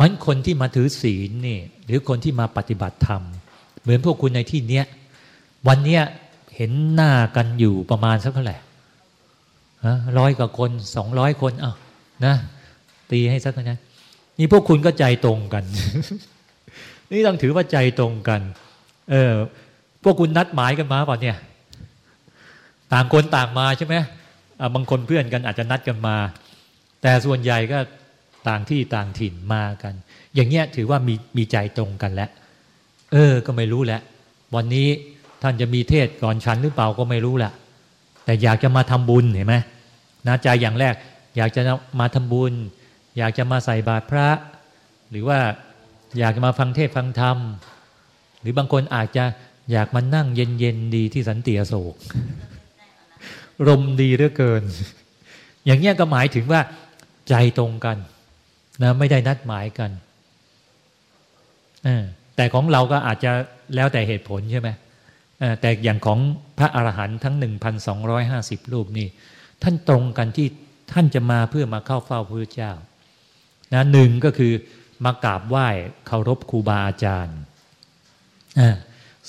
ราะฉะนั้นคนที่มาถือศีลนี่ หรือคนที่มาปฏิบัติธรรม เหมือนพวกคุณในที่เนี้ยวันเนี้ยเห็นหน้ากันอยู่ประมาณสักเท่าไหร่ร้อยกว่าคนสองร้อยคนอ้านะตีให้สักนะนี่พวกคุณก็ใจตรงกัน นี่ต้องถือว่าใจตรงกัน เออ พวกคุณนัดหมายกันมาป่ะเนี่ย ต่างคนต่างมาใช่ไหมบางคนเพื่อนกันอาจจะนัดกันมา แต่ส่วนใหญ่ก็ ต่างที่ต่างถิ่นมากัน อย่างเงี้ยถือว่ามีมีใจตรงกันแล้วเออ ก็ไม่รู้แหละ วันนี้ท่านจะมีเทศก่อนฉันหรือเปล่าก็ไม่รู้แหละแต่อยากจะมาทำบุญเห็นไหมนะใจอย่างแรก อยากจะมาทำบุญ อยากจะมาใส่บาตรพระ หรือว่าอยากจะมาฟังเทศฟังธรรม หรือบางคนอาจจะอยากมานั่งเย็นๆดีที่สันติอโศกรมดีเหลือเกิน อย่างเงี้ยก็หมายถึงว่า ใจตรงกัน นะไม่ได้นัดหมายกันแต่ของเราก็อาจจะแล้วแต่เหตุผลใช่ไหมแต่อย่างของพระอรหันต์ทั้ง 1,250 รูปนี่ ท่านตรงกันที่ท่านจะมาเพื่อมาเข้าเฝ้าพระเจ้านะหนึ่งก็คือมากราบไหว้เคารพครูบาอาจารย์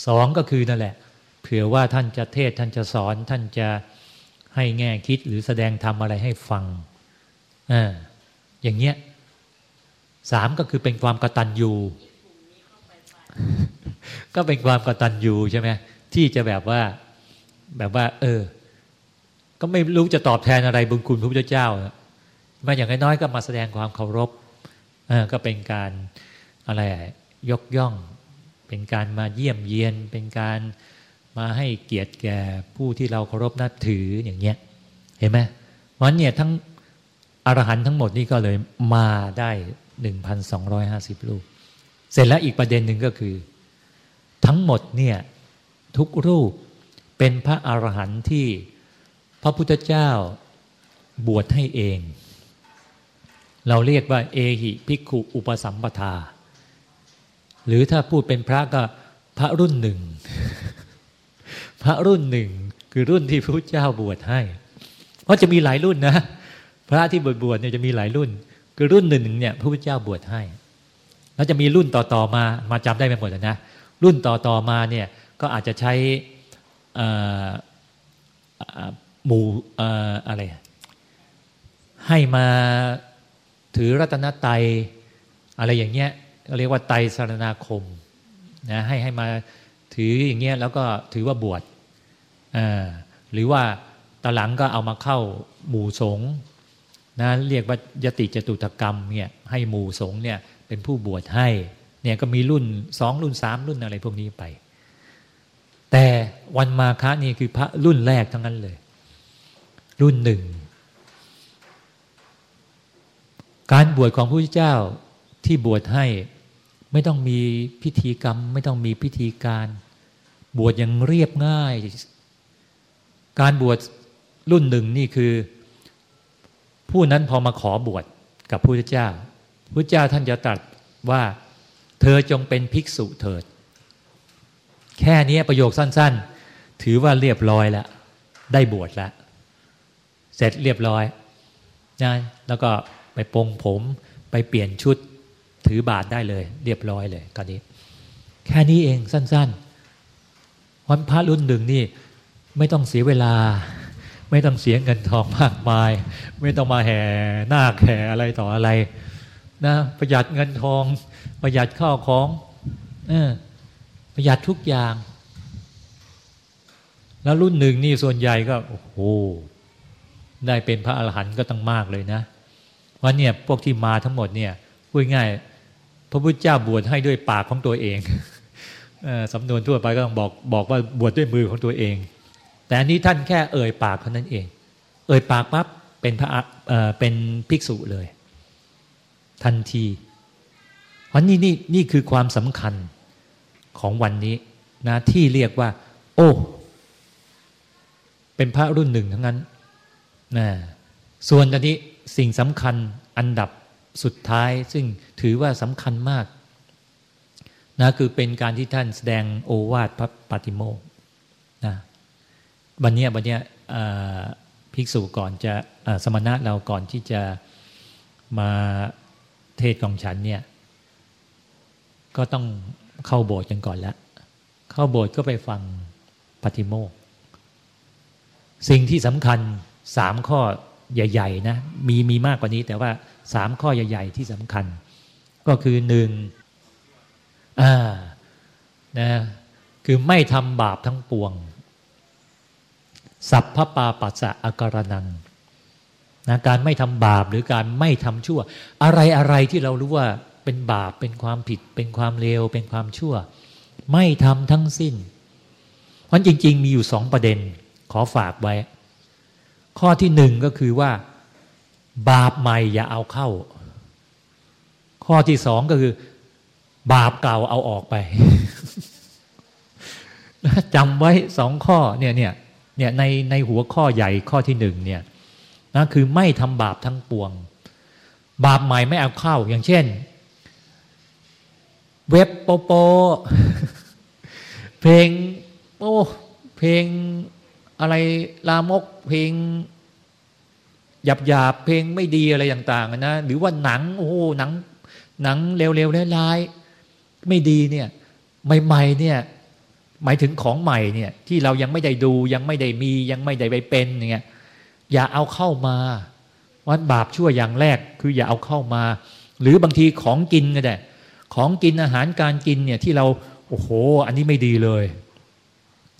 สองก็คือนั่นแหละ เผื่อว่าท่านจะเทศท่านจะสอนท่านจะให้แง่คิดหรือแสดงธรรมอะไรให้ฟังออย่างเงี้ย สามก็คือเป็นความกตัญญูก็เป็นความกตัญญูใช่ไหมที่จะแบบว่าแบบว่า เออ ก็ไม่รู้จะตอบแทนอะไรบุญคุณพระพุทธเจ้ามาอย่างน้อยก็มาแสดงความเคารพก็เป็นการอะไรยกย่อง เป็นการมาเยี่ยมเยียน เป็นการมาให้เกียรติแก่ผู้ที่เราเคารพนับถืออย่างเงี้ย เห็นไหมวันเนี่ยทั้งอรหันทั้งหมดนี่ก็เลยมาได้ หนึ่งพันสองร้อยห้าสิบรูป เสร็จแล้วอีกประเด็นหนึ่งก็คือ ทั้งหมดเนี่ยทุกรูปเป็นพระอรหันต์ที่พระพุทธเจ้าบวชให้เอง เราเรียกว่า เอหิภิกขุอุปสัมปทา หรือถ้าพูดเป็นพระก็พระรุ่นหนึ่ง พระรุ่นหนึ่งคือรุ่นที่พระพุทธเจ้าบวชให้ เพราะจะมีหลายรุ่นนะ พระที่บวชบวชเนี่ยจะมีหลายรุ่น คือรุ่นหนึ่งเนี่ยพระพุทธเจ้าบวชให้ แล้วจะมีรุ่นต่อๆมามาจำได้ไหมหมดนะรุ่นต่อๆมาเนี่ยก็อาจจะใช้หมู่อะไรให้มาถือรัตนตยอะไรอย่างเงี้ยเรียกว่าไตสารนาคมนะให้ให้มาถืออย่างเงี้ยแล้วก็ถือว่าบวชหรือว่าตหลังก็เอามาเข้าหมู่สงฆ์ นะเรียกว่ายติจตุถกรรมเนี่ยให้หมู่สงฆ์เนี่ยเป็นผู้บวชให้เนี่ยก็มีรุ่นสองรุ่นสามรุ่นอะไรพวกนี้ไป แต่วันมาฆะนี่คือพระรุ่นแรกทั้งนั้นเลย รุ่นหนึ่ง การบวชของพระพุทธเจ้าที่บวชให้ไม่ต้องมีพิธีกรรม ไม่ต้องมีพิธีการ บวชอย่างเรียบง่าย การบวชรุ่นหนึ่งนี่คือ ผู้นั้นพอมาขอบวชกับพระพุทธเจ้าพระเจ้าท่านจะตรัสว่าเธอจงเป็นภิกษุเถิด แค่นี้ประโยคสั้น ๆ ถือว่าเรียบร้อยแล้ว ได้บวชแล้ว เสร็จเรียบร้อยนะแล้วก็ไปปรงผมไปเปลี่ยนชุดถือบาทได้เลย เรียบร้อยเลยตอนนี้ แค่นี้เองสั้น ๆ วันพระรุ่นหนึ่งนี่ ไม่ต้องเสียเวลา ไม่ต้องเสียเงินทองมากมาย ไม่ต้องมาแห่หน้าแห่อะไรต่ออะไรนะประหยัดเงินทอง ประหยัดข้าวของอประหยัดทุกอย่าง แล้วรุ่นหนึ่งนี่ส่วนใหญ่ก็โอ้โหได้เป็นพระอรหันต์ก็ต้องมากเลยนะว่าเนี่ยพวกที่มาทั้งหมดเนี่ยพูดง่าย พระพุทธเจ้าบวชให้ด้วยปากของตัวเองสำนวนทั่วไปก็ต้องบอกบอกว่าบวชด้วยมือของตัวเอง แต่อันนี้ท่านแค่เอ่ยปากเท่านั้นเอง เอ่ยปากปั๊บเป็นพระเป็นภิกษุเลย ทันทีเพราะนี่นี่นี่คือความสำคัญของวันนี้นะที่เรียกว่า โอ้ เป็นพระรุ่นหนึ่งทั้งนั้นนะส่วนตอนนี้สิ่งสำคัญอันดับสุดท้าย ซึ่งถือว่าสำคัญมากนะคือเป็นการที่ท่านแสดงโอวาทพระปฏิโมกนะ วันนี้วันนี้ภิกษุก่อนจะสมณะเราก่อนที่จะมาเทศของฉันเนี่ย ก็ต้องเข้าโบสถ์กันก่อนแล้วเข้าโบสถ์ก็ไปฟังปฏิโมกสิ่งที่สำคัญสามข้อใหญ่ ๆ นะ มีมีมากกว่านี้แต่ว่าสามข้อใหญ่ ๆ ที่สำคัญ ก็คือหนึ่งอ่านะคือไม่ทำบาปทั้งปวง สัพพปาปัสสะอาการนังนะการไม่ทำบาปหรือการไม่ทำชั่ว อะไรอะไรที่เรารู้ว่าเป็นบาปเป็นความผิด เป็นความเลวเป็นความชั่ว ไม่ทำทั้งสิ้นเพราะจริง ๆ มีอยู่สองประเด็น ขอฝากไว้ ข้อที่หนึ่งก็คือว่า บาปใหม่อย่าเอาเข้า ข้อที่สองก็คือ บาปเก่าเอาออกไปจำไว้สองข้อเนี่ยเนี่ย เนี่ยในในหัวข้อใหญ่ข้อที่หนึ่งเนี่ยนะคือไม่ทำบาปทั้งปวง บาปใหม่ไม่เอาเข้า อย่างเช่น เว็บโปโป เพลงโอ้เพลงอะไรลามก เพลงหยาบหยาบเพลงไม่ดีอะไรต่างๆนะหรือว่าหนัง โอ้หนัง หนังเร็วๆร้ายๆไม่ดีเนี่ย ใหม่ๆเนี่ย หมายถึงของใหม่เนี่ยที่เรายังไม่ได้ดูยังไม่ได้มียังไม่ได้ไปเป็นเนี่ยอย่าเอาเข้ามาวัดบาปชั่วอย่างแรกคืออย่าเอาเข้ามา หรือบางทีของกินก็ได้ของกินอาหารการกินเนี่ยที่เราโอ้โห อันนี้ไม่ดีเลย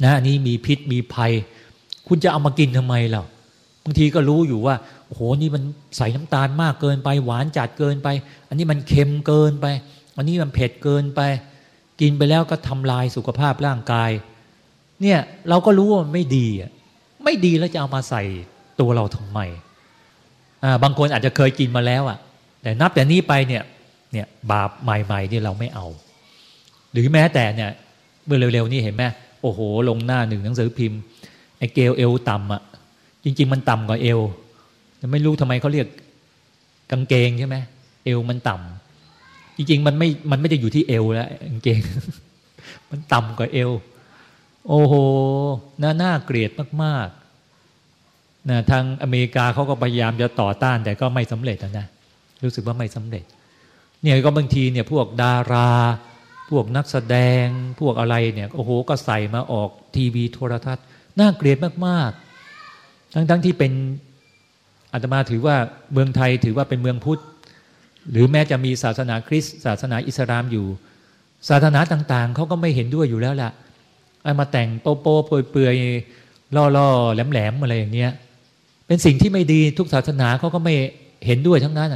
นะอันนี้มีพิษมีภัย คุณจะเอามากินทำไมล่ะบางทีก็รู้อยู่ว่าโอ้โหนี่มันใส่น้ำตาลมากเกินไป หวานจัดเกินไป อันนี้มันเค็มเกินไป อันนี้มันเผ็ดเกินไป กินไปแล้วก็ทำลายสุขภาพร่างกาย เนี่ยเราก็รู้ว่ามันไม่ดีอะไม่ดีแล้วจะเอามาใส่ตัวเราทำไมอ่าบางคนอาจจะเคยกินมาแล้วอะ แต่นับแต่นี้ไปเนี่ยเนี่ยบาปใหม่ๆนี่เราไม่เอา หรือแม้แต่เนี่ยเมื่อเร็วๆนี่เห็นไหมโอ้โห ลงหน้าหนึ่งหนังสือพิมพ์ไอ้เกลเอวต่ำอะจริง ๆ มันต่ำกว่าเอวไม่รู้ทำไมเขาเรียกกางเกงใช่ไหมเอวมันต่ำ ริงๆ มันไม่ มันไม่ได้อยู่ที่เอวแล้วเก่งมันต่ำกว่าเอว โอ้โหน่าน่าเกลียดมากๆนะทางอเมริกาเขาก็พยายามจะต่อต้านแต่ก็ไม่สำเร็จนะ รู้สึกว่าไม่สำเร็จ เนี่ยก็บางทีเนี่ยพวกดารา พวกนักแสดง พวกอะไรเนี่ย โอ้โห ก็ใส่มาออกทีวีโทรทัศน์ น่าเกลียดมากๆ ทั้งๆทที่เป็นอาตมาถือว่าเมืองไทยถือว่าเป็นเมืองพุทธ หรือแม้จะมีศาสนาคริสต์ศาสนาอิสลามอยู่ ศาสนาต่างๆเขาก็ไม่เห็นด้วยอยู่แล้วล่ะไอ้มาแต่งโป๊โป๊เปื่อยๆล่อๆแหลมๆอะไรอย่างเงี้ยเป็นสิ่งที่ไม่ดีทุกศาสนาเขาก็ไม่เห็นด้วยทั้งนั้น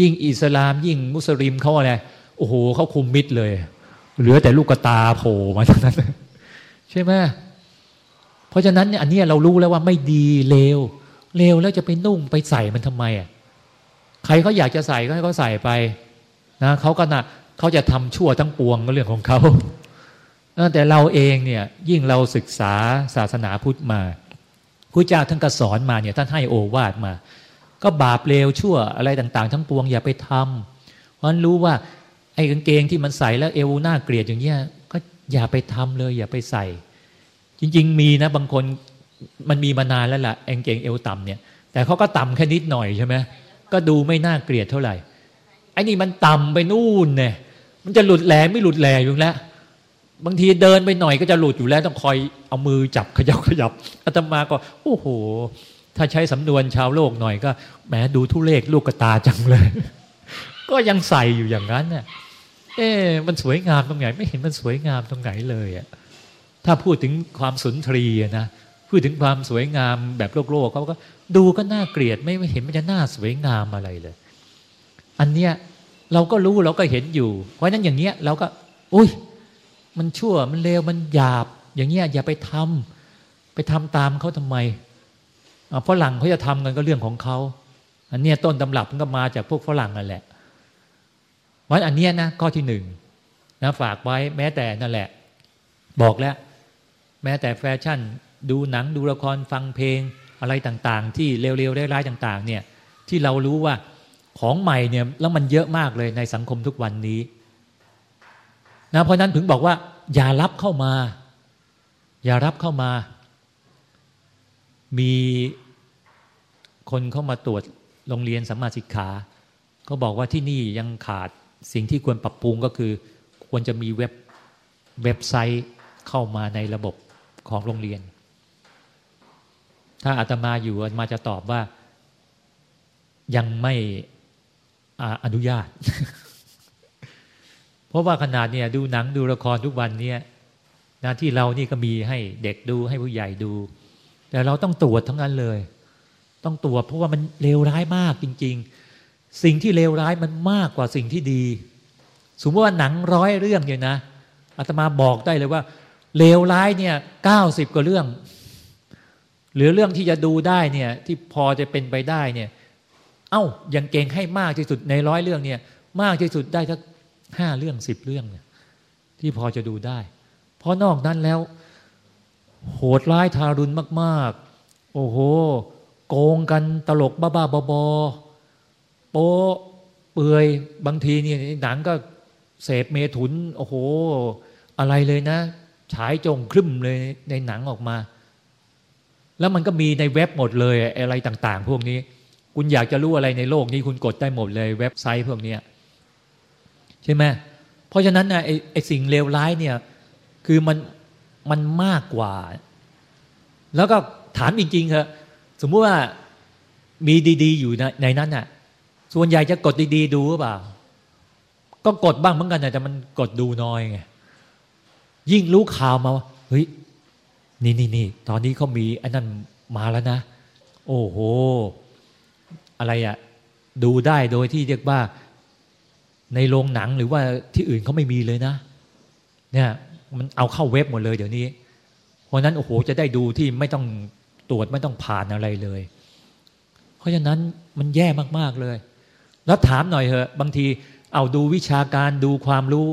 ยิ่งอิสลาม ยิ่งมุสลิมเขาอะไรโอ้โหเขาคุมมิดเลย เหลือแต่ลูกตาโผล่มาทั้งนั้น ใช่ไหมเพราะฉะนั้นเนี่ยอันนี้เรารู้แล้วว่าไม่ดีเลวเลวแล้วจะไปนุ่งไปใส่มันทำไมอะ ใครเขาอยากจะใส่ก็ให้เขาใส่ไปนะเขาก็นะเขาจะทำชั่วทั้งปวงก็เรื่องของเขาแต่เราเองเนี่ยยิ่งเราศึกษาศาสนาพุทธมาพระเจ้าท่านก็สอนมาเนี่ยท่านให้โอวาทมา ก็บาปเลวชั่วอะไรต่าง ๆ ทั้งปวงอย่าไปทำเพราะรู้ว่าไอ้กางเกงที่มันใส่แล้วเอวหน้าเกลียดอย่างเงี้ยก็อย่าไปทำเลย อย่าไปใส่ จริง ๆ มีนะบางคนมันมีมานานแล้วล่ะกางเกงเอวต่ำเนี่ย แต่เขาก็ต่ำแค่นิดหน่อยใช่ไหม ก็ดูไม่น่าเกลียดเท่าไหร่ไอ้นี่มันต่ำไปนู่นเนี่ยมันจะหลุดแหลไม่หลุดแหลอยู่แล้ว บางทีเดินไปหน่อยก็จะหลุดอยู่แล้วต้องคอยเอามือจับขยับขยับอาตมาก็โอ้โห ถ้าใช้สำนวนชาวโลกหน่อยก็แหมดูทุเลศลูกกระตาจังเลย ก็ยังใส่อยู่อย่างนั้นเนี่ยเอ๊มันสวยงามตรงไหน ไม่เห็นมันสวยงามตรงไหนเลยอะถ้าพูดถึงความสุนทรีนะพูดถึงความสวยงามแบบโลกโลกเขาก็ ดูก็น่าเกลียดไม่เห็นมันจะน่าสวยงามอะไรเลย อันเนี้ยเราก็รู้เราก็เห็นอยู่ เพราะนั้นอย่างเนี้ยเราก็ อุ้ย มันชั่วมันเลวมันหยาบ อย่างเงี้ยอย่าไปทำไปทำตามเขาทำไมฝรั่งเขาจะทำกันก็เรื่องของเขาอันเนี้ยต้นตำรับมันก็มาจากพวกฝรั่งนั่นแหละวันอันเนี้ยนะข้อที่หนึ่งนะฝากไว้แม้แต่นั่นแหละ บอกแล้ว แม้แต่แฟชั่น ดูหนังดูละครฟังเพลง อะไรต่างๆ ที่เร็วๆร้ายๆต่างๆ เนี่ยที่เรารู้ว่าของใหม่เนี่ยแล้วมันเยอะมากเลยในสังคมทุกวันนี้นะเพราะนั้นถึงบอกว่า อย่ารับเข้ามา อย่ารับเข้ามา มีคนเข้ามาตรวจโรงเรียนสัมมาสิกขาก็บอกว่าที่นี่ยังขาดสิ่งที่ควรปรับปรุงก็คือ ควรจะมีเว็บเว็บไซต์เข้ามาในระบบของโรงเรียน ถ้าอาตมาอยู่อาตมาจะตอบว่า ยังไม่อนุญาต เพราะว่าขนาดเนี่ยดูหนังดูละครทุกวันเนี่ยนะที่เรานี่ก็มีให้เด็กดูให้ผู้ใหญ่ดู แต่เราต้องตรวจทั้งนั้นเลย ต้องตรวจเพราะว่ามันเลวร้ายมากจริง ๆ สิ่งที่เลวร้ายมันมากกว่าสิ่งที่ดี สมมติว่าหนังร้อยเรื่องเนี่ยนะอาตมาบอกได้เลยว่าเลวร้ายเนี่ยเก้าสิบกว่าเรื่อง หรือเรื่องที่จะดูได้เนี่ย ที่พอจะเป็นไปได้เนี่ย เอา้ายังเก่งให้มากที่สุดในร้อยเรื่องเนี่ย มากที่สุดได้ทั้งห้าเรื่องสิบเรื่องเนี่ย ที่พอจะดูได้ เพราะนอกนั้นแล้ว โหดร้ายทารุณมาก ๆ โอ้โห โกงกันตลกบ้าๆบอๆโป๊เปื่อยบางทีเนี่ยหนังก็เสพเมถุน โอ้โห อะไรเลยนะ ฉายจงครึ่มเลยในหนังออกมา แล้วมันก็มีในเว็บหมดเลยอะไรต่าง ๆ พวกนี้ คุณอยากจะรู้อะไรในโลกนี้คุณกดได้หมดเลยเว็บไซต์พวกนี้ใช่ไหมเพราะฉะนั้นนะไอ้ไอสิ่งเลวร้ายเนี่ย คือมันมันมากกว่า แล้วก็ถามจริงๆเถอะสมมุติว่ามีดี ๆ อยู่ในในนั้นน่ะ ส่วนใหญ่จะกดดี ๆ ดูหรือเปล่า ก็กดบ้างเหมือนกันแต่มันกดดูน้อยไงยิ่งรู้ข่าวมาว่าเฮ้ย นี่นี่นี่ตอนนี้เขามีอันนั้นมาแล้วนะ โอ้โห อะไรอะดูได้โดยที่เรียกว่า ในโรงหนังหรือว่าที่อื่นเขาไม่มีเลยนะ เนี่ย มันเอาเข้าเว็บหมดเลยเดี๋ยวนี้ เพราะนั้นโอ้โหจะได้ดูที่ไม่ต้องตรวจไม่ต้องผ่านอะไรเลย เพราะฉะนั้นมันแย่มาก ๆ เลย แล้วถามหน่อยเถอะ บางทีเอาดูวิชาการดูความรู้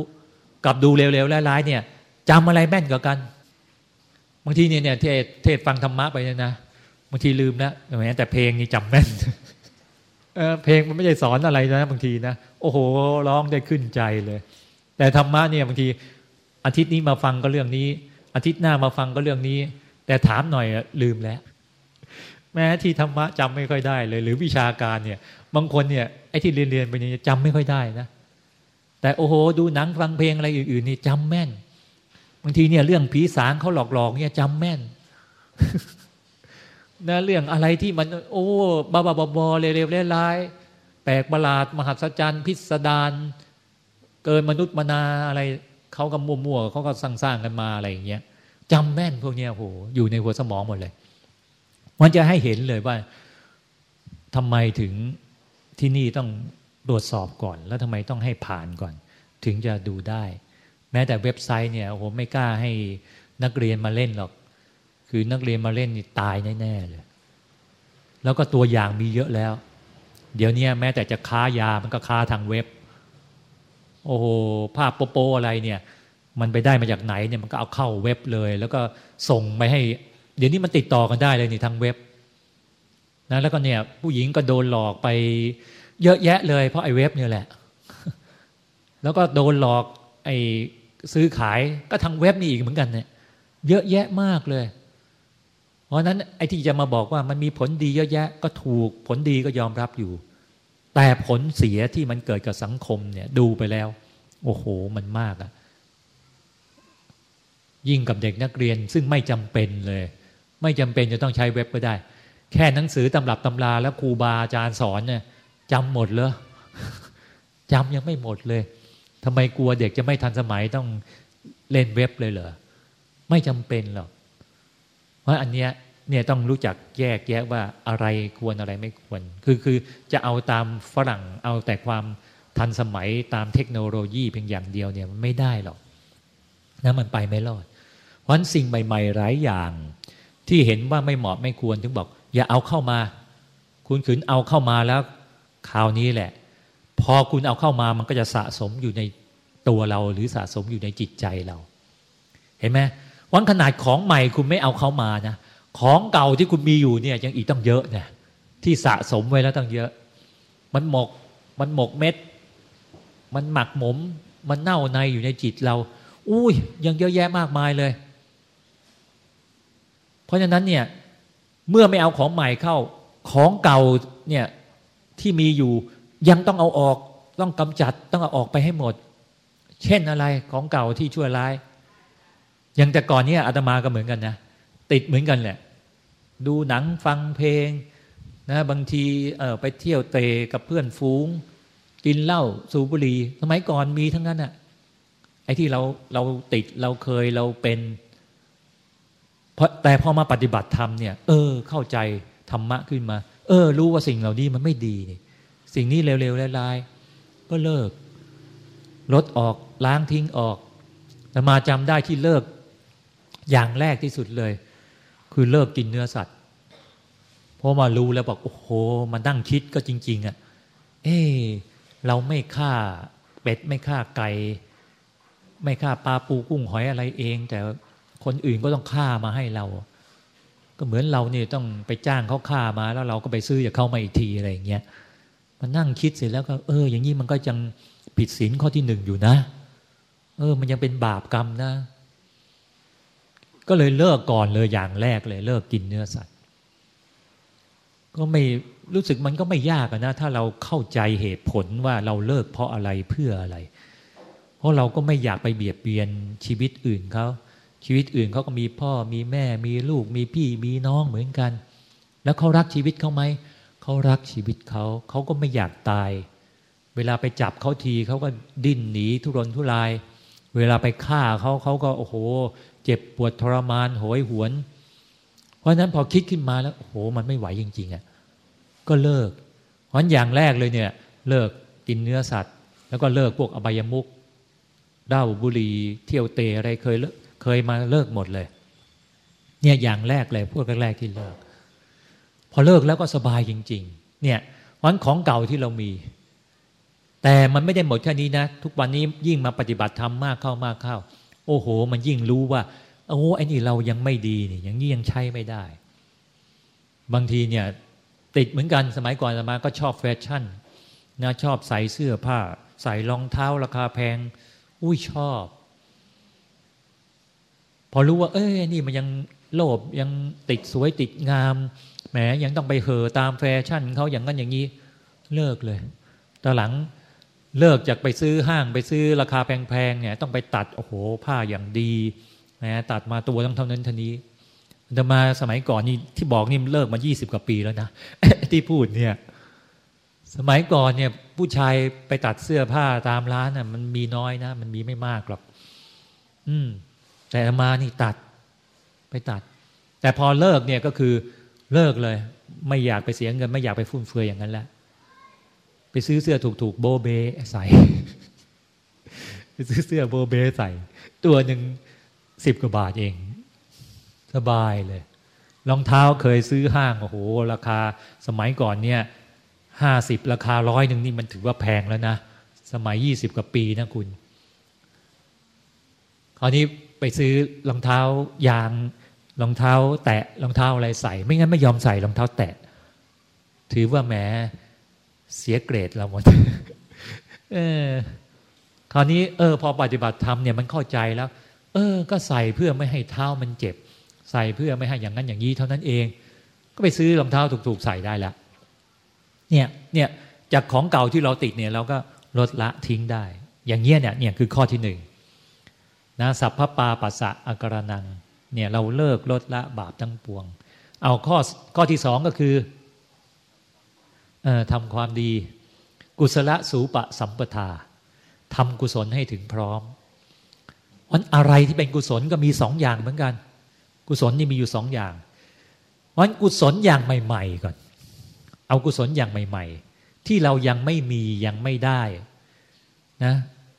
กับดูเร็วๆร้ายๆเนี่ยจำอะไรแม่นกว่ากันางทีเนี่ยเนี่ยเทศเทศฟังธรรมะไปเนี่ยนะบางทีลืมนะแม้แต่เพลงนี่จำแม่นเพลงมันไม่ใช่สอนอะไรนะบางทีนะโอ้โหร้องได้ขึ้นใจเลย แต่ธรรมะเนี่ยบางทีอาทิตย์นี้มาฟังก็เรื่องนี้ อาทิตย์หน้ามาฟังก็เรื่องนี้ แต่ถามหน่อยลืมแล้ว แม้ที่ธรรมะจำไม่ค่อยได้เลย หรือวิชาการเนี่ย บางคนเนี่ยไอ้ที่เรียนเรียนไปเนี่ยจำไม่ค่อยได้นะแต่โอ้โหดูหนังฟังเพลงอะไรอื่นๆนี่จำแม่น บางทีเนี่ยเรื่องผีสางเขาหลอกๆเนี่ยจำแม่นนะเรื่องอะไรที่มัน โอ้บ้าบ้าบอเร็วๆร้ายแปลกประหลาด มหัศจรรย์ พิสดารเกินมนุษย์มนาอะไรเขาก็มั่วๆเขาก็สร้างๆกันมาอะไรอย่างเงี้ยจำแม่นพวกเนี้ยโหอยู่ในหัวสมองหมดเลย มันจะให้เห็นเลยว่าทำไมถึงที่นี่ต้องตรวจสอบก่อน แล้วทำไมต้องให้ผ่านก่อน ถึงจะดูได้ แม้แต่เว็บไซต์เนี่ยผมไม่กล้าให้นักเรียนมาเล่นหรอก คือนักเรียนมาเล่นนี่ตายแน่ๆเลย แล้วก็ตัวอย่างมีเยอะแล้ว เดี๋ยวนี้แม้แต่จะค้ายามันก็ค้าทางเว็บ โอ้โหภาพโป๊อะไรเนี่ย มันไปได้มาจากไหนเนี่ยมันก็เอาเข้าเว็บเลย แล้วก็ส่งไปให้ เดี๋ยวนี้มันติดต่อกันได้เลยนี่ทางเว็บนะแล้วก็เนี่ยผู้หญิงก็โดนหลอกไปเยอะแยะเลยเพราะไอ้เว็บเนี่ยแหละ แล้วก็โดนหลอกไอ้ ซื้อขายก็ทางเว็บนี่อีกเหมือนกันเนี่ยเยอะแยะมากเลย เพราะนั้นไอ้ที่จะมาบอกว่ามันมีผลดีเยอะแยะก็ถูกผลดีก็ยอมรับอยู่ แต่ผลเสียที่มันเกิดกับสังคมเนี่ยดูไปแล้ว โอ้โหมันมากอะยิ่งกับเด็กนักเรียนซึ่งไม่จำเป็นเลย ไม่จำเป็นจะต้องใช้เว็บก็ได้ แค่หนังสือตำรับตำราแล้วครูบาอาจารย์สอนเนี่ยจำหมดเลยจำยังไม่หมดเลย ทำไมกลัวเด็กจะไม่ทันสมัยต้องเล่นเว็บเลยเหรอไม่จำเป็นหรอกเพราะอันเนี้ยเนี่ยต้องรู้จักแยกแยะว่าอะไรควรอะไรไม่ควร คือคือจะเอาตามฝรั่งเอาแต่ความทันสมัยตามเทคโนโลยีเพียงอย่างเดียวเนี่ยมันไม่ได้หรอกนะมันไปไม่รอด เพราะสิ่งใหม่ๆหลายอย่าง ที่เห็นว่าไม่เหมาะไม่ควรถึงบอก อย่าเอาเข้ามา คุณขืนเอาเข้ามาแล้วคราวนี้แหละ พอคุณเอาเข้ามามันก็จะสะสมอยู่ในตัวเราหรือสะสมอยู่ในจิตใจเรา เห็นไหมวันขนาดของใหม่คุณไม่เอาเข้ามานะของเก่าที่คุณมีอยู่เนี่ยยังอีกต้องเยอะเนี่ยที่สะสมไว้แล้วต้องเยอะ มันหมกมันหมกเม็ด มันหมักหมม มันเน่าในอยู่ในจิตเรา อุ้ยยังเยอะแยะมากมายเลย เพราะฉะนั้นเนี่ยเมื่อไม่เอาของใหม่เข้าของเก่าเนี่ยที่มีอยู่ ยังต้องเอาออกต้องกำจัดต้องเอาออกไปให้หมด เช่นอะไรของเก่าที่ชั่วร้ายอย่างแต่ก่อนเนี้อาตมาก็เหมือนกันนะติดเหมือนกันแหละ ดูหนังฟังเพลงนะบางทีเออไปเที่ยวเตะกับเพื่อนฟูง กินเหล้าสูบบุหรี่สมัยก่อนมีทั้งนั้นอะไอ้ที่เราเราติดเราเคยเราเป็นเพราะแต่พอมาปฏิบัติธรรมเนี่ย เออ เข้าใจธรรมะขึ้นมา เออ รู้ว่าสิ่งเหล่านี้มันไม่ดีนี่ สิ่งนี้เร็วๆลายๆก็เลิก ลดออกล้างทิ้งออกแต่มาจำได้ที่เลิก อย่างแรกที่สุดเลย คือเลิกกินเนื้อสัตว์เพอมารู้แล้วบอกโอ้โหมันนั่งคิดก็จริง ๆอะ่ะเออเราไม่ฆ่าเป็ดไม่ฆ่าไก่ไม่ฆ่าปลาปูกุ้งหอยอะไรเอง แต่คนอื่นก็ต้องฆ่ามาให้เรา ก็เหมือนเราเนี่ยต้องไปจ้างเขาฆ่ามาแล้วเราก็ไปซื้อจากเขามาอีกทีอะไรอย่างเงี้ย มันนั่งคิดเสร็จแล้วก็เออ อย่างนี้มันก็ยังผิดศีลข้อที่หนึ่งอยู่นะ เออ มันยังเป็นบาปกรรมนะ ก็เลยเลิกก่อนเลยอย่างแรกเลย เลิกกินเนื้อสัตว์ ก็ไม่รู้สึกมันก็ไม่ยากนะ ถ้าเราเข้าใจเหตุผลว่าเราเลิกเพราะอะไรเพื่ออะไร เพราะเราก็ไม่อยากไปเบียดเบียนชีวิตอื่นเขาชีวิตอื่นเขาก็มีพ่อมีแม่มีลูกมีพี่มีน้องเหมือนกัน แล้วเขารักชีวิตเขาไหม เขารักชีวิตเขาเขาก็ไม่อยากตาย เวลาไปจับเขาทีเขาก็ดิ้นหนีทุรนทุราย เวลาไปฆ่าเขาเขาก็โอ้โห เจ็บปวดทรมานโหยหวน เพราะนั้นพอคิดขึ้นมาแล้วโอ้โห มันไม่ไหวจริง ๆอะ่ะก็เลิก เพราะอย่างแรกเลยเนี่ย เลิกกินเนื้อสัตว์ แล้วก็เลิกพวกอบายมุกเด้าบุหรี่เที่ยวเตะอะไรเคยเคยมาเลิกหมดเลย เนี่ยอย่างแรกเลยพวกแรกๆที่เลิก พอเลิกแล้วก็สบายจริง ๆ เนี่ยวันของเก่าที่เรามี แต่มันไม่ได้หมดแค่นี้นะ ทุกวันนี้ยิ่งมาปฏิบัติธรรมมากเข้ามากเข้า โอ้โห มันยิ่งรู้ว่าโอ้ไอ้นี่เรายังไม่ดีนี่ย่างนี้ยังใช้ไม่ได้ บางทีเนี่ย ติดเหมือนกันสมัยก่อนมาก็ชอบแฟชั่นนะชอบใส่เสื้อผ้า ใส่รองเท้าราคาแพง อุ้ยชอบ พอรู้ว่า เอ้ยนี่มันยังโลภยังติดสวยติดงาม แหมยังต้องไปเห่อตามแฟชั่นเขาอย่างนั้นอย่างนี้เลิกเลยตอนหลังเลิกจากไปซื้อห้างไปซื้อราคาแพงๆเนี่ย ต้องไปตัดโอ้โหผ้าอย่างดีนะตัดมาตัวต้องเท่านั้นเท่านี้แต่มาสมัยก่อนนี่ที่บอกนี่เลิกมา20กว่าปีแล้วนะที่พูดเนี่ย สมัยก่อนเนี่ย ผู้ชายไปตัดเสื้อผ้าตามร้านน่ะ มันมีน้อยนะมันมีไม่มากหรอกอืม แต่มานี่ตัด ไปตัด แต่พอเลิกเนี่ยก็คือ เลิกเลย ไม่อยากไปเสียเงิน ไม่อยากไปฟุ่มเฟือยอย่างนั้นแล้วไปซื้อเสื้อถูกๆโบเบใส่ไปซื้อเสื้อโบเบใส่ ตัวหนึ่งสิบกว่าบาทเอง สบายเลยรองเท้าเคยซื้อห้างโอ้โห ราคาสมัยก่อนเนี่ยห้าสิบราคาร้อยหนึ่งนี่มันถือว่าแพงแล้วนะ สมัยยี่สิบกว่าปีนะคุณคราวนี้ไปซื้อรองเท้ายาง รองเท้าแตะรองเท้าอะไรใส่ ไม่งั้นไม่ยอมใส่รองเท้าแตะ ถือว่าแหมเสียเกรดเราหมดเออคราวนี้เออพอปฏิบัติธรรมเนี่ยมันเข้าใจแล้ว เออ ก็ใส่เพื่อไม่ให้เท้ามันเจ็บ ใส่เพื่อไม่ให้อย่างนั้นอย่างนี้เท่านั้นเอง ก็ไปซื้อรองเท้าถูกๆใส่ได้แล้วเนี่ยเนี่ยจากของเก่าที่เราติดเนี่ยเราก็ลดละทิ้งได้ อย่างเงี้ยเนี่ยเนี่ยคือข้อที่หนึ่งนะสัพพปาปัสสะอาการนัง เนี่ยเราเลิกลดละบาปทั้งปวง เอาข้อข้อที่สองก็คือทำความดี กุศลสูปะสัมปทาทำกุศลให้ถึงพร้อมวันอะไรที่เป็นกุศลก็มีสองอย่างเหมือนกัน กุศลนี่มีอยู่สองอย่างวันกุศลอย่างใหม่ ๆ ก่อน เอากุศลอย่างใหม่ ๆ ที่เรายังไม่มียังไม่ได้นะ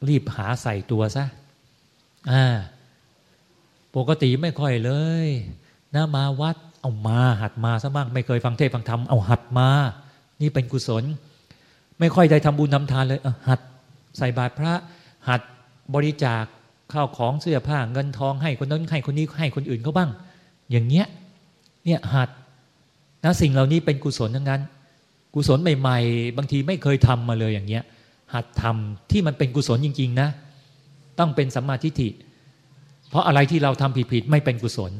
รีบหาใส่ตัวซะอ่า ปกติไม่ค่อยเลยนะมาวัดเอามาหัดมาซะบ้างไม่เคยฟังเทศฟังธรรมเอาหัดมา นี่เป็นกุศล ไม่ค่อยได้ทำบุญทำทานเลยหัดใส่บาตรพระ หัดบริจาคข้าวของเสื้อผ้าเงินทองให้คนนั้นให้คนนี้ให้คนอื่นเขาบ้าง อย่างเงี้ยเนี่ยหัดนะสิ่งเหล่านี้เป็นกุศลทั้งนั้น กุศลใหม่ ๆ บางทีไม่เคยทำมาเลยอย่างเงี้ยหัดทำที่มันเป็นกุศลจริง ๆ นะ ต้องเป็นสัมมาทิฏฐิ เพราะอะไรที่เราทำผิดๆไม่เป็นกุศล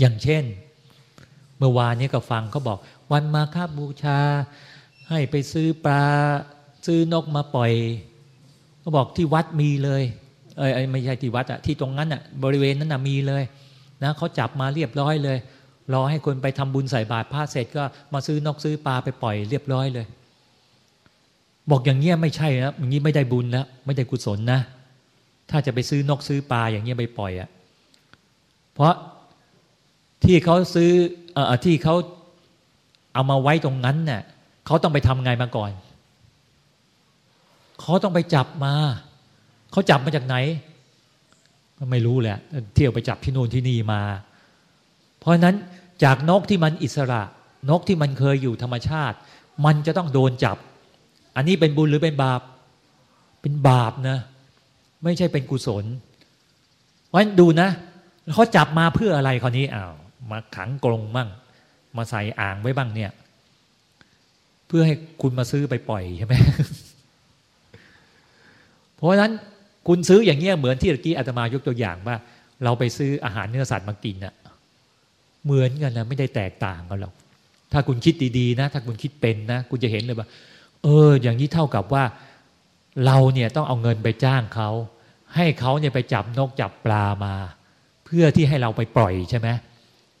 อย่างเช่น เมื่อวานนี้ก็ฟังเขาบอก วันมาคาบูชา ให้ไปซื้อปลา ซื้อนกมาปล่อยเขาบอกที่วัดมีเลยเอ้ยไม่ใช่ที่วัดอะที่ตรงนั้นอะบริเวณนั้นอะมีเลยนะเขาจับมาเรียบร้อยเลย รอให้คนไปทำบุญใส่บาตรพระเสร็จก็มาซื้อนกซื้อปลาไปปล่อยเรียบร้อยเลย บอกอย่างเงี้ยไม่ใช่นะอย่างนี้ไม่ได้บุญนะไม่ได้กุศลนะ ถ้าจะไปซื้อนกซื้อปลาอย่างเงี้ยไปปล่อยอะเพราะที่เขาซื้อเอ่อที่เขาเอามาไว้ตรงนั้นเนี่ยเขาต้องไปทำไงมาก่อนเขาต้องไปจับมาเขาจับมาจากไหนไม่รู้แหละ เที่ยวไปจับที่นู่นที่นี่มา เพราะนั้นจากนกที่มันอิสระ นกที่มันเคยอยู่ธรรมชาติ มันจะต้องโดนจับ อันนี้เป็นบุญหรือเป็นบาป เป็นบาปนะ ไม่ใช่เป็นกุศลเพราะฉะนั้นดูนะเขาจับมาเพื่ออะไรคราวนี้อ้าวมาขังกรงมั่ง มาใส่อ่างไว้บ้างเนี่ย เพื่อให้คุณมาซื้อไปปล่อยใช่ไหมเพราะฉะนั้นคุณซื้ออย่างเงี้ยเหมือนที่เมื่อกี้อาตมายกตัวอย่างว่า เราไปซื้ออาหารเนื้อสัตว์มากินอะเหมือนกันนะไม่ได้แตกต่างกันหรอกถ้าคุณคิดดีๆนะ ถ้าคุณคิดเป็นนะ คุณจะเห็นเลยว่า เออ อย่างนี้เท่ากับว่า เราเนี่ยต้องเอาเงินไปจ้างเขา ให้เขาเนี่ยไปจับนกจับปลามา เพื่อที่ให้เราไปปล่อยใช่ไหม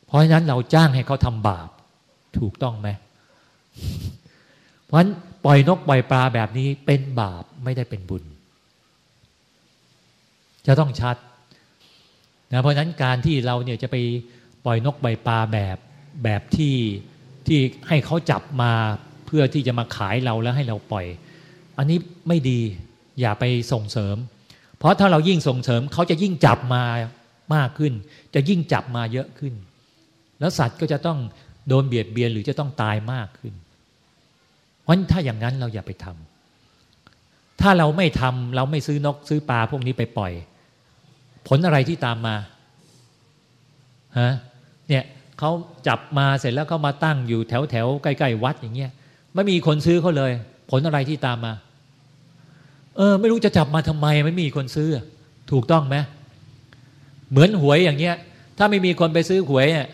เพราะฉะนั้นเราจ้างให้เขาทำบาป ถูกต้องไหม เพราะฉะนั้นปล่อยนกปล่อยปลาแบบนี้เป็นบาปไม่ได้เป็นบุญ จะต้องชัดนะเพราะฉะนั้นการที่เราเนี่ยจะไปปล่อยนกปล่อยปลาแบบแบบที่ที่ให้เขาจับมาเพื่อที่จะมาขายเราแล้วให้เราปล่อย อันนี้ไม่ดีอย่าไปส่งเสริม เพราะถ้าเรายิ่งส่งเสริมเขาจะยิ่งจับมามากขึ้น จะยิ่งจับมาเยอะขึ้น แล้วสัตว์ก็จะต้องโดนเบียดเบียนหรือจะต้องตายมากขึ้น เพราะถ้าอย่างนั้นเราอย่าไปทำถ้าเราไม่ทำเราไม่ซื้อนกซื้อปลาพวกนี้ไปปล่อย ผลอะไรที่ตามมาฮะเนี่ยเขาจับมาเสร็จแล้วเขามาตั้งอยู่แถวแถวใกล้ๆวัดอย่างเงี้ยไม่มีคนซื้อเขาเลย ผลอะไรที่ตามมา เออ ไม่รู้จะจับมาทำไมไม่มีคนซื้อ ถูกต้องไหมเหมือนหวยอย่างเงี้ย ถ้าไม่มีคนไปซื้อหวยเนี่ย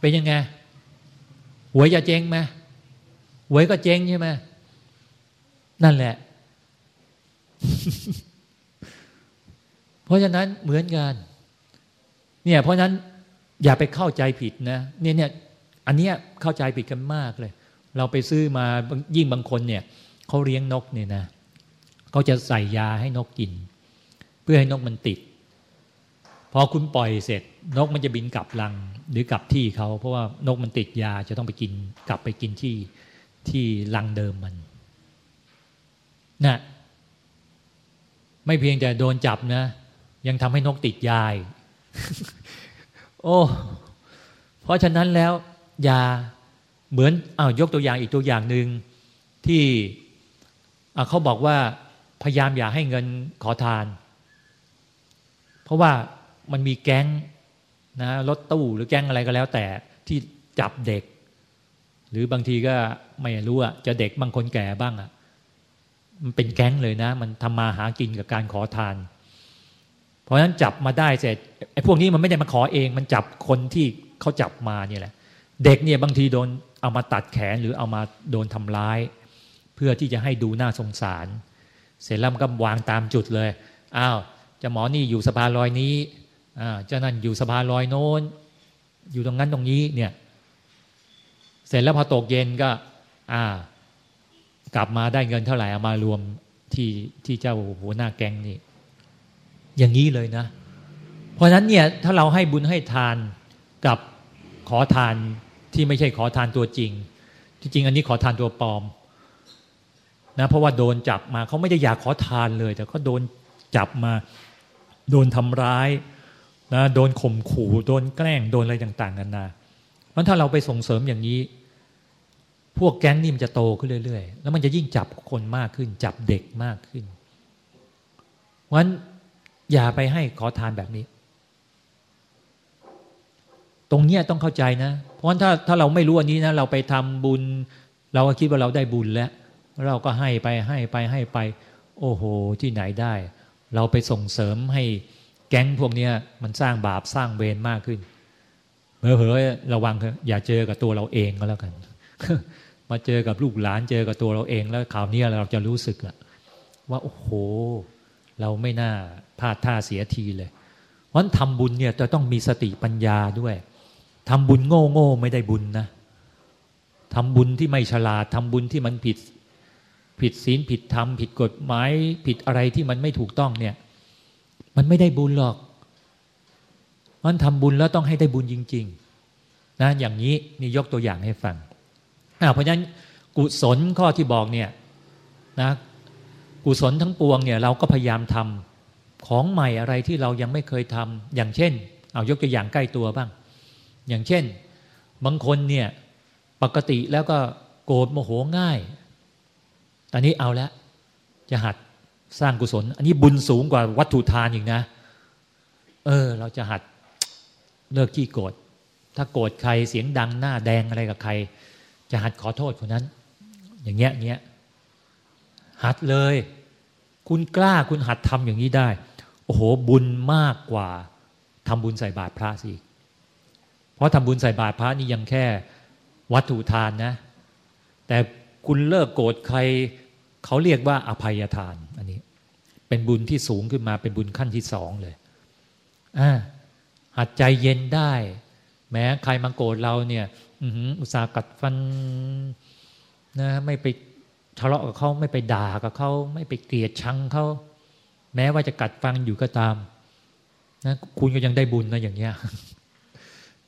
เป็นยังไงหวยจะเจ๊งไหมหวยก็เจ๊งใช่ไหมนั่นแหละ เพราะฉะนั้นเหมือนกันเนี่ย เพราะฉะนั้นอย่าไปเข้าใจผิดนะเนี่ยเนี่ยอันเนี้ยเข้าใจผิดกันมากเลย เราไปซื้อมายิ่งบางคนเนี่ยเขาเลี้ยงนกเนี่ยนะเขาจะใส่ยาให้นกกิน เพื่อให้นกมันติด พอคุณปล่อยเสร็จ นกมันจะบินกลับรังหรือกลับที่เขาเพราะว่านกมันติดยาจะต้องไปกิน กลับไปกินที่ที่รังเดิมมันนะไม่เพียงแต่โดนจับนะ ยังทำให้นกติดยาโอ้เพราะฉะนั้นแล้วยาเหมือนอ้าวยกตัวอย่างอีกตัวอย่างหนึ่งที่เขาบอกว่า พยายามอย่าให้เงินขอทาน เพราะว่ามันมีแก๊งนะรถตู้หรือแก๊งอะไรก็แล้ว แต่ที่จับเด็ก หรือบางทีก็ไม่รู้อะจะเด็กบางคนแก่บ้างอะมันเป็นแก๊งเลยนะ มันทำมาหากินกับการขอทาน เพราะฉะนั้นจับมาได้เสร็จไอ้พวกนี้มันไม่ได้มาขอเอง มันจับคนที่เขาจับมาเนี่ยแหละ เด็กเนี่ยบางทีโดนเอามาตัดแขนหรือเอามาโดนทำร้าย เพื่อที่จะให้ดูน่าสงสาร เสร็จแล้วมันก็วางตามจุดเลยอ้าวจะหมอนี่อยู่สะพานลอยนี้อ่าเจ้านั่นอยู่สะพานลอยโน้น อยู่ตรงนั้นตรงนี้เนี่ย เสร็จแล้วพอตกเย็นก็ อ่า กลับมาได้เงินเท่าไหร่เอามารวมที่ที่เจ้าหัวหน้าแก๊งนี่อย่างนี้เลยนะ เพราะฉะนั้นเนี่ยถ้าเราให้บุญให้ทานกับขอทานที่ไม่ใช่ขอทานตัวจริงที่จริง อันนี้ขอทานตัวปลอม นะเพราะว่าโดนจับมาเขาไม่ได้อยากขอทานเลย แต่เขาโดนจับมาโดนทำร้ายนะโดนข่มขู่โดนแกล้งโดนอะไรต่างๆกันนะมันถ้าเราไปส่งเสริมอย่างนี้ พวกแก๊งนี่มันจะโตขึ้นเรื่อยๆ แล้วมันจะยิ่งจับคนมากขึ้น จับเด็กมากขึ้นเพราะฉะนั้นอย่าไปให้ขอทานแบบนี้ ตรงเนี้ยต้องเข้าใจนะ เพราะถ้าถ้าเราไม่รู้อันนี้นะเราไปทำบุญ เราก็คิดว่าเราได้บุญแล้ว เราก็ให้ไปให้ไปให้ไป โอ้โห ที่ไหนได้ เราไปส่งเสริมให้แก๊งพวกนี้มันสร้างบาปสร้างเวรมากขึ้นเผลอๆระวังอย่าเจอกับตัวเราเองก็แล้วกัน มาเจอกับลูกหลานเจอกับตัวเราเองแล้วคราวนี้เราจะรู้สึกอะว่าโอ้โห เราไม่น่าพลาดท่าเสียทีเลยเพราะทำบุญเนี่ยจะต้องมีสติปัญญาด้วยทำบุญโง่โง่ไม่ได้บุญนะทำบุญที่ไม่ฉลาดทำบุญที่มันผิด ผิดศีลผิดธรรมผิดกฎหมายผิดอะไรที่มันไม่ถูกต้องเนี่ย มันไม่ได้บุญหรอก มันทำบุญแล้วต้องให้ได้บุญจริง ๆ นะอย่างนี้นี่ยกตัวอย่างให้ฟังเพราะฉะนั้นกุศลข้อที่บอกเนี่ยนะกุศลทั้งปวงเนี่ยเราก็พยายามทำของใหม่อะไรที่เรายังไม่เคยทำอย่างเช่น เอายกตัวอย่างใกล้ตัวบ้าง อย่างเช่น บางคนเนี่ยปกติแล้วก็โกรธโมโหง่าย อนนี้เอาแล้วจะหัดสร้างกุศล อันนี้บุญสูงกว่าวัตถุทานอีกนะ เออ เราจะหัดเลิกขี้โกรธถ้าโกรธใครเสียงดังหน้าแดงอะไรกับใคร จะหัดขอโทษคนนั้น อย่างเงี้ยเงี้ยหัดเลย คุณกล้าคุณหัดทำอย่างนี้ได้ โอ้โห บุญมากกว่าทำบุญใส่บาตรพระสิเพราะทำบุญใส่บาตรพระนี่ยังแค่วัตถุทานนะ แต่คุณเลิกโกรธใคร เขาเรียกว่าอภัยทาน อันนี้ เป็นบุญที่สูงขึ้นมาเป็นบุญขั้นที่สองเลยอ่าหัดใจเย็นได้ แม้ใครมาโกรธเราเนี่ยอุตส่าห์กัดฟันนะไม่ไปทะเลาะกับเขาไม่ไปด่ากับเขาไม่ไปเกลียดชังเขาแม้ว่าจะกัดฟังอยู่ก็ตามนะคุณก็ยังได้บุญนะอย่างเงี้ย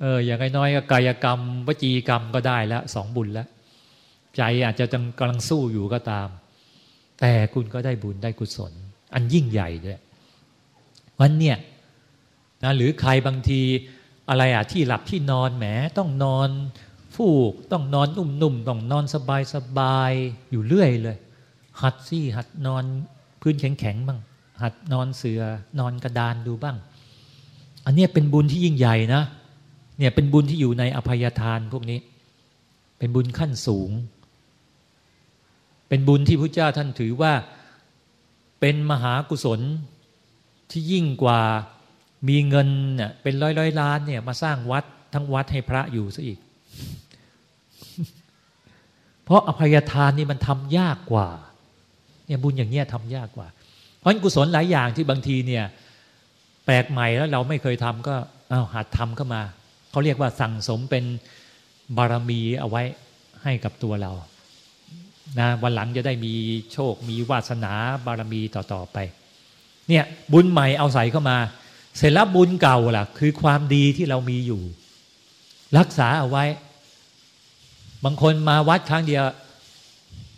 เอออย่างน้อยก็กายกรรม วจีกรรมก็ได้แล้วสองบุญแล้ว ใจอาจจะกำลังสู้อยู่ก็ตาม แต่คุณก็ได้บุญได้กุศล อันยิ่งใหญ่ด้วยวันเนี่ยนะหรือใครบางทีอะไรอะที่หลับที่นอนแหมต้องนอนฟูกต้องนอนนุ่มๆต้องนอนสบายๆอยู่เรื่อยเลย หัดซี่หัดนอนพื้นแข็งๆบ้าง หัดนอนเสือนอนกระดานดูบ้าง อันนี้เป็นบุญที่ยิ่งใหญ่นะเนี่ยเป็นบุญที่อยู่ในอภัยทานพวกนี้ เป็นบุญขั้นสูง เป็นบุญที่พระเจ้าท่านถือว่าเป็นมหากุศลที่ยิ่งกว่ามีเงินเนี่ยเป็นร้อยร้อยล้านเนี่ยมาสร้างวัดทั้งวัดให้พระอยู่ซะอีก เพราะอภัยทานนี่มันทำยากกว่าเนี่ยบุญอย่างเงี้ยทำยากกว่า เพราะกุศลหลายอย่างที่บางทีเนี่ย แปลกใหม่แล้วเราไม่เคยทำก็เอาหัดทำเข้ามา เขาเรียกว่าสั่งสมเป็นบารมีเอาไว้ให้กับตัวเรา นะวันหลังจะได้มีโชค มีวาสนาบารมีต่อๆไป เนี่ยบุญใหม่เอาใส่เข้ามา เสร็จแล้วบุญเก่าล่ะ คือความดีที่เรามีอยู่ รักษาเอาไว้ บางคนมาวัดครั้งเดียว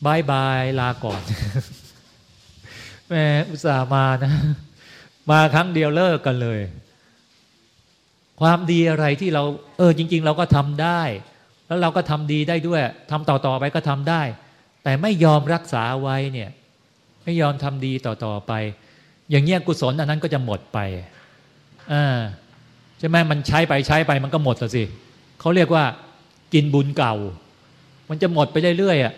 บายบายลาก่อนแม่อุตส่าห์มานะ มาครั้งเดียวเลิกกันเลย ความดีอะไรที่เรา เออ จริง ๆ เราก็ทำได้ แล้วเราก็ทำดีได้ด้วยทำต่อๆไปก็ทำได้ แต่ไม่ยอมรักษาไว้เนี่ย ไม่ยอมทำดีต่อๆไป อย่างเงี้ยกุศลอันนั้นก็จะหมดไปอ่าใช่ไหมมันใช้ไปใช้ไปมันก็หมดสิเขาเรียกว่า กินบุญเก่า มันจะหมดไปเรื่อยๆอะ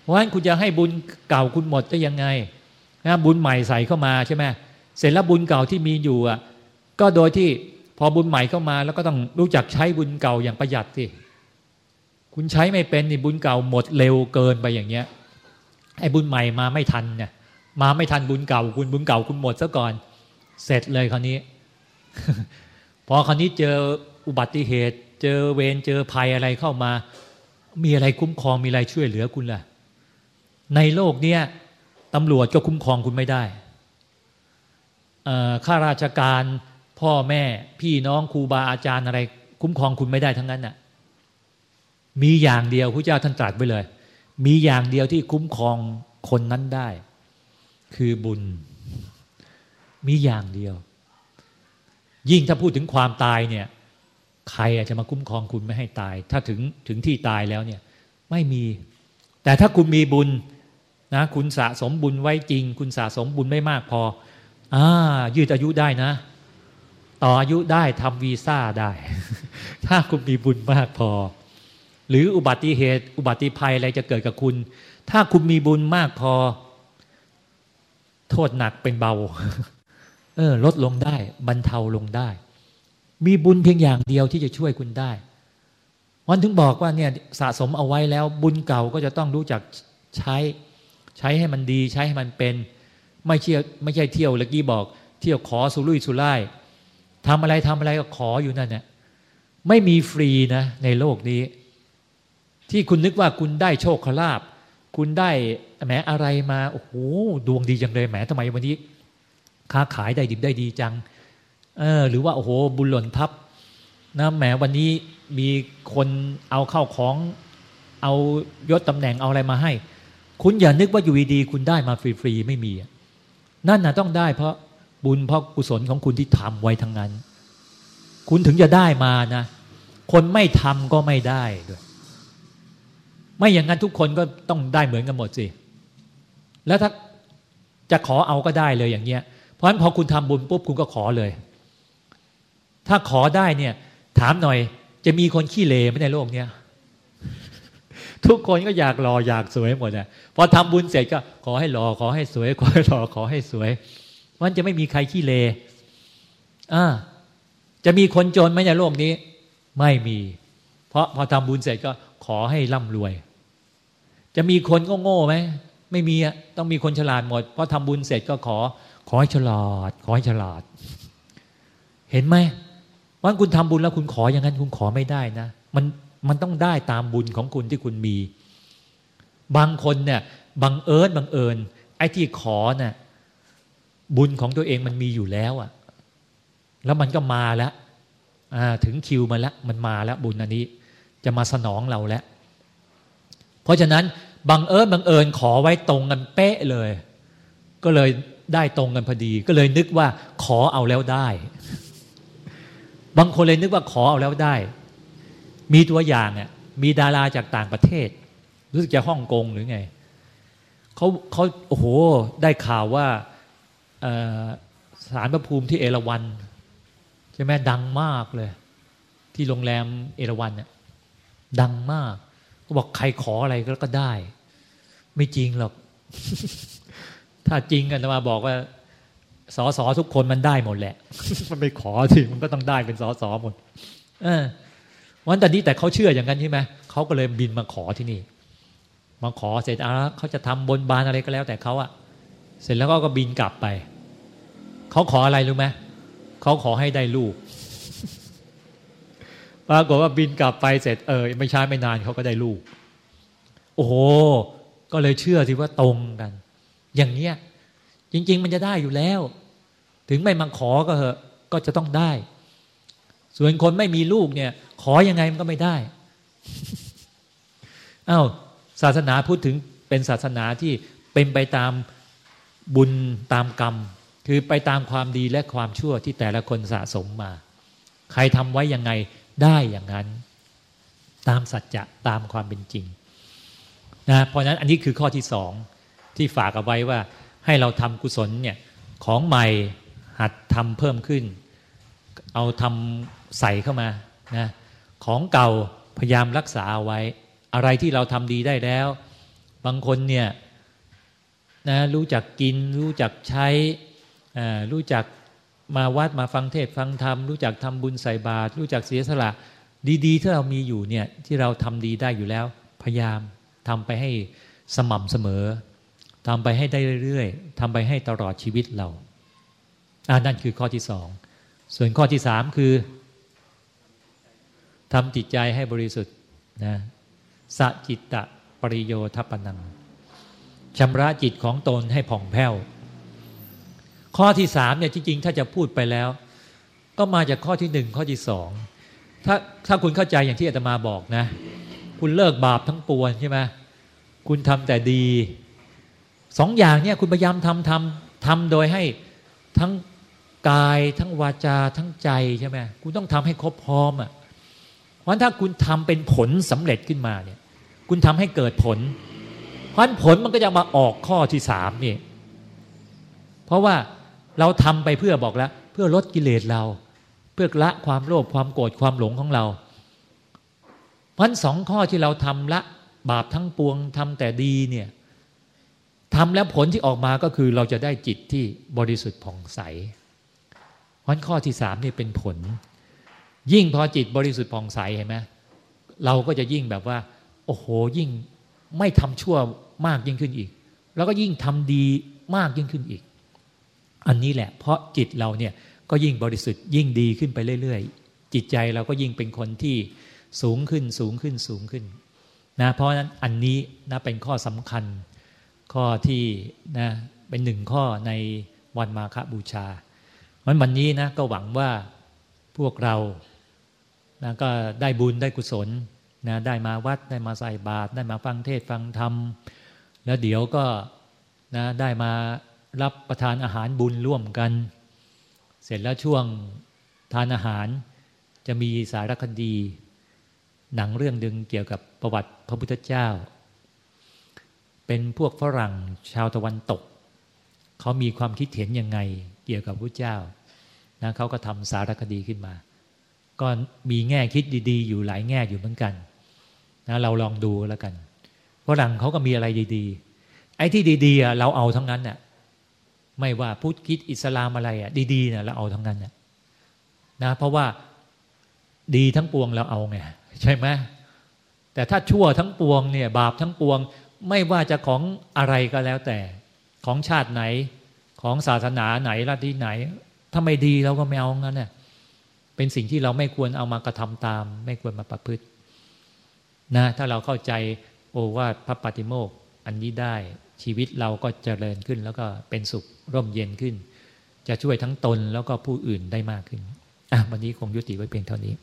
เพราะฉะนั้นคุณจะให้บุญเก่าคุณหมดได้ยังไงนะบุญใหม่ใส่เข้ามาใช่ไหมเสร็จแล้วบุญเก่าที่มีอยู่อะก็โดยที่พอบุญใหม่เข้ามา แล้วก็ต้องรู้จักใช้บุญเก่าอย่างประหยัดสิ คุณใช้ไม่เป็นนี่บุญเก่าหมดเร็วเกินไปอย่างเงี้ยไอ้บุญใหม่มาไม่ทันเนี่ยมาไม่ทันบุญเก่า คุณบุญเก่าคุณหมดซะก่อน เสร็จเลยคราวนี้ พอคราวนี้เจออุบัติเหตุ เจอเวรเจอภัยอะไรเข้ามา มีอะไรคุ้มครองมีอะไรช่วยเหลือคุณล่ะ ในโลกเนี้ยตำรวจก็คุ้มครองคุณไม่ได้ข้าราชการพ่อแม่ พี่น้องครูบาอาจารย์อะไร คุ้มครองคุณไม่ได้ทั้งนั้นน่ะ มีอย่างเดียวพระเจ้าท่านตรัสไว้เลย มีอย่างเดียวที่คุ้มครองคนนั้นได้ คือบุญ มีอย่างเดียว ยิ่งถ้าพูดถึงความตายเนี่ย ใครอาจจะมาคุ้มครองคุณไม่ให้ตาย ถ้าถึงถึงที่ตายแล้วเนี่ย ไม่มี แต่ถ้าคุณมีบุญนะคุณสะสมบุญไว้จริง คุณสะสมบุญไม่มากพออ่ายืดอายุได้นะ ต่ออายุได้ทำวีซ่าได้ ถ้าคุณมีบุญมากพอ หรืออุบัติเหตุ อุบัติภัยอะไรจะเกิดกับคุณ ถ้าคุณมีบุญมากพอ โทษหนักเป็นเบา เออ ลดลงได้ บรรเทาลงได้ มีบุญเพียงอย่างเดียวที่จะช่วยคุณได้วันถึงบอกว่าเนี่ยสะสมเอาไว้แล้ว บุญเก่าก็จะต้องรู้จักใช้ ใช้ให้มันดี ใช้ให้มันเป็น ไม่เชี่ยวไม่ใช่เที่ยวเมื่อกี้บอก เที่ยวขอสุรุ่ยสุร่ายทำอะไรทำอะไรก็ขออยู่นั่นเนี่ยไม่มีฟรีนะในโลกนี้ ที่คุณนึกว่าคุณได้โชคลาภคุณได้แหมอะไรมาโอ้โหดวงดีจังเลยแหมทำไมวันนี้ ค้าขายได้ดิบได้ดีจังเออหรือว่าโอ้โหบุญหล่นทับนะแหมวันนี้มีคนเอาเข้าของเอายศตำแหน่งเอาอะไรมาให้ คุณอย่านึกว่าอยู่ดีๆคุณได้มาฟรีๆไม่มี นั่นนะต้องได้เพราะบุญเพราะกุศลของคุณที่ทำไว้ทั้งนั้น คุณถึงจะได้มานะ คนไม่ทำก็ไม่ได้ด้วย ไม่อย่างนั้นทุกคนก็ต้องได้เหมือนกันหมดสิ แล้วถ้าจะขอเอาก็ได้เลยอย่างเงี้ย เพราะฉะนั้นพอคุณทำบุญปุ๊บคุณก็ขอเลย ถ้าขอได้เนี่ย ถามหน่อย จะมีคนขี้เลไหมในโลกเนี้ยทุกคนก็อยากรออยากสวยหมดอะพอทำบุญเสร็จก็ขอให้รอขอให้สวย ขอให้รอขอให้สวย มันจะไม่มีใครขี้เลอ่าจะมีคนจนไหมในโลกนี้ ไม่มี เพราะพอทำบุญเสร็จก็ขอให้ร่ำรวย จะมีคนก็โง่ไหมไม่มีอะต้องมีคนฉลาดหมดเพราะทำบุญเสร็จก็ขอ ขอให้ฉลาด ขอให้ฉลาด เห็นไหมว่าคุณทำบุญแล้วคุณขออย่างนั้นคุณขอไม่ได้นะ มันมันต้องได้ตามบุญของคุณที่คุณมี บางคนเนี่ยบังเอิญบังเอิญ ไอ้ที่ขอเนะ่ยบุญของตัวเองมันมีอยู่แล้วอะ่ะแล้วมันก็มาแล้วถึงคิวมาแล้ว มันมาแล้วบุญอันนี้ จะมาสนองเราแล้ว เพราะฉะนั้นบังเอิญบังเอิญขอไว้ตรงกันเป๊ะเลย ก็เลยได้ตรงกันพอดี ก็เลยนึกว่าขอเอาแล้วได้ บางคนเลยนึกว่าขอเอาแล้วได้ มีตัวอย่างอะมีดาราจากต่างประเทศ รู้สึกจะฮ่องกงหรือไงเขาเขาโอ้โหได้ข่าวว่าสารพระภูมิที่เอราวันใช่ไหมดังมากเลย ที่โรงแรมเอราวันเนี่ยดังมาก ก็บอกใครขออะไรก็ได้ ไม่จริงหรอก ถ้าจริงกันมาบอกว่าสอสอทุกคนมันได้หมดแหละ มันไปขอสิมันก็ต้องได้เป็นสอสอหมด เออวันแต่นี้แต่เขาเชื่ออย่างนั้นใช่ไหมเขาก็เลยบินมาขอที่นี่ มาขอเสร็จอะเขาจะทำบนบานอะไรก็แล้ว แต่เขาอะเสร็จแล้วก็ก็บินกลับไป เขาขออะไรรู้ไหมเขาขอให้ได้ลูก ปรากฏว่าบินกลับไปเสร็จเออไม่ช้าไม่นานเขาก็ได้ลูก โอ้โห ก็เลยเชื่อที่ว่าตรงกัน อย่างเนี้ย จริง ๆ มันจะได้อยู่แล้ว ถึงไม่มาขอก็เหอะก็จะต้องได้ ส่วนคนไม่มีลูกเนี่ย ขอยังไงมันก็ไม่ได้อา้าวศาสนาพูดถึงเป็นศาสนาที่เป็นไปตามบุญตามกรรม คือไปตามความดีและความชั่วที่แต่ละคนสะสมมา ใครทำไว้ยังไง ได้อย่างนั้น ตามสัจจะตามความเป็นจริงนะเพราะนั้นอันนี้คือข้อที่สองที่ฝากเอาไว้ว่าให้เราทำกุศลเนี่ยของใหม่หัดทำเพิ่มขึ้น เอาทำใส่เข้ามานะของเก่าพยายามรักษาเอาไว้ อะไรที่เราทำดีได้แล้ว บางคนเนี่ยนะรู้จักกิน รู้จักใช้รู้จัก มาวัดมาฟังเทศฟังธรรมรู้จักทำบุญใส่บาตรรู้จักเสียสละ ดีๆ ที่เรามีอยู่เนี่ยที่เราทำดีได้อยู่แล้ว พยายามทำไปให้สม่ำเสมอทำไปให้ได้เรื่อยๆทำไปให้ตลอดชีวิตเราอ่านั่นคือข้อที่สอง ส่วนข้อที่สามคือทำจิตใจให้บริสุทธิ์นะสจิตตะปริโยทัปนังชำระจิตของตนให้ผ่องแผ้ว ข้อที่สามเนี่ยจริงๆ ถ้าจะพูดไปแล้ว ก็มาจากข้อที่หนึ่งข้อที่สองถ้าถ้าคุณเข้าใจอย่างที่อาตมาบอกนะ คุณเลิกบาปทั้งปวงใช่ไหมคุณทำแต่ดีสองอย่างเนี่ยคุณพยายามทำทำทำโดยให้ทั้งกายทั้งวาจาทั้งใจใช่ไหมคุณต้องทำให้ครบพร้อมอะเพราะถ้าคุณทำเป็นผลสำเร็จขึ้นมาเนี่ย คุณทำให้เกิดผล เพราะผลมันก็จะมาออกข้อที่สามนี่เพราะว่า เราทำไปเพื่อบอกแล้ว เพื่อลดกิเลสเรา เพื่อละความโลภความโกรธความหลงของเราพันสองข้อที่เราทำละบาปทั้งปวงทำแต่ดีเนี่ยทำแล้วผลที่ออกมาก็คือเราจะได้จิตที่บริสุทธิ์ผ่องใสพันข้อที่สามนี่เป็นผล ยิ่งพอจิตบริสุทธิ์ผ่องใสเห็นไหมเราก็จะยิ่งแบบว่า โอ้โหยิ่งไม่ทำชั่วมากยิ่งขึ้นอีก แล้วก็ยิ่งทำดีมากยิ่งขึ้นอีก อันนี้แหละ เพราะจิตเราเนี่ยก็ยิ่งบริสุทธิ์ยิ่งดีขึ้นไปเรื่อยๆ จิตใจเราก็ยิ่งเป็นคนที่สูงขึ้นสูงขึ้นสูงขึ้นนะเพราะนั้นอันนี้นะเป็นข้อสำคัญ ข้อที่นะเป็นหนึ่งข้อในวันมาฆบูชาวันวันนี้นะก็หวังว่าพวกเรานะก็ได้บุญได้กุศลนะได้มาวัดได้มาใส่บาตรได้มาฟังเทศฟังธรรม แล้วเดี๋ยวก็นะได้มา รับประทานอาหารบุญร่วมกัน เสร็จแล้วช่วงทานอาหารจะมีสารคดี หนังเรื่องดึงเกี่ยวกับประวัติพระพุทธเจ้า เป็นพวกฝรั่งชาวตะวันตก เขามีความคิดเห็นยังไงเกี่ยวกับพระเจ้านะเขาก็ทำสารคดีขึ้นมา ก็มีแง่คิดดี ๆ อยู่หลายแง่อยู่เหมือนกันนะเราลองดูแล้วกันฝรั่งเขาก็มีอะไรดี ๆ ไอ้ที่ดี ๆ เราเอาทั้งนั้นน่ะ ไม่ว่าพุทธคิดอิสลามอะไรอะดีๆเนี่ยเราเอาทั้งนั้นน่ะนะเพราะว่าดีทั้งปวงเราเอาไงใช่ไหมแต่ถ้าชั่วทั้งปวงเนี่ยบาปทั้งปวง ไม่ว่าจะของอะไรก็แล้วแต่ ของชาติไหนของศาสนาไหนลัทธิไหน ถ้าไม่ดีเราก็ไม่เอางั้นเนี่ยเป็นสิ่งที่เราไม่ควรเอามากระทำตาม ไม่ควรมาประพฤตินะถ้าเราเข้าใจโอว่าพระปฏิโมกอันนี้ได้ ชีวิตเราก็เจริญขึ้น แล้วก็เป็นสุขร่มเย็นขึ้น จะช่วยทั้งตนแล้วก็ผู้อื่นได้มากขึ้นอะวันนี้คงยุติไว้เพียงเท่านี้